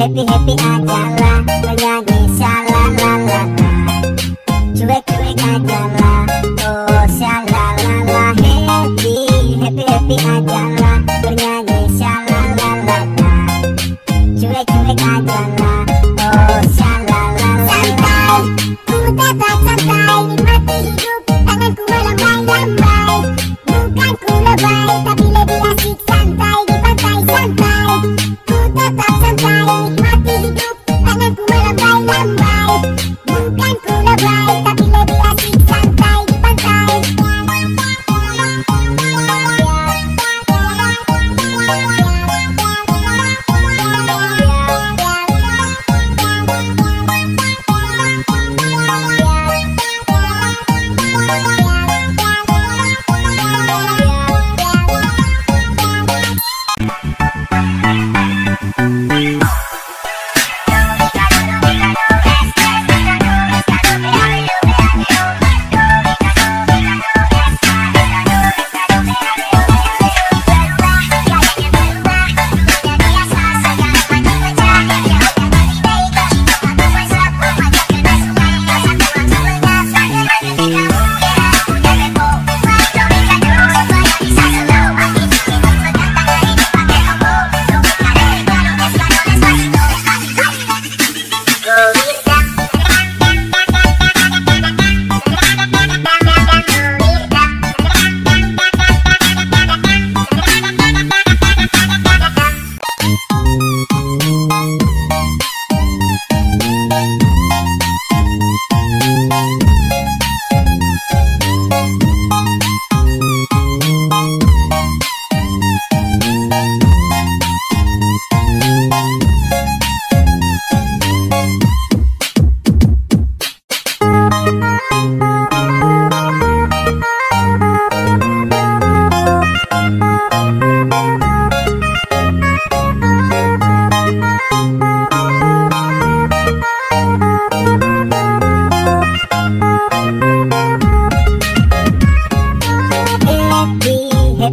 happy happy adalah penyanyi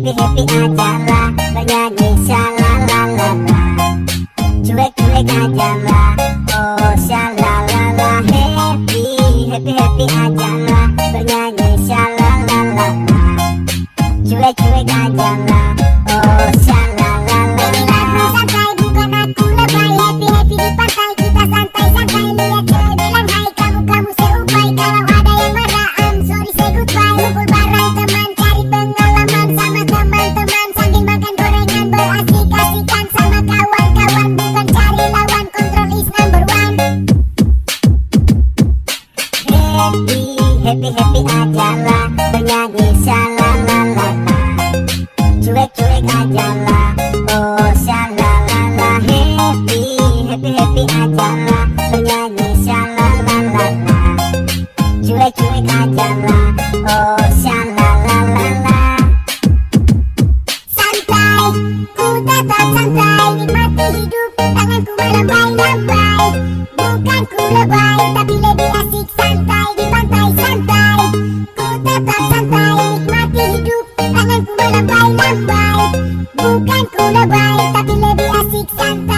happy, happy aja lah happy Happy happy aja lah Cuek cuek aja lah Oh Santai Ku santai Nikmati hidup Tanganku melambai-lambai Bukan ku lebay Tapi lebih asik Bukan ku lebay tapi lebih asik santai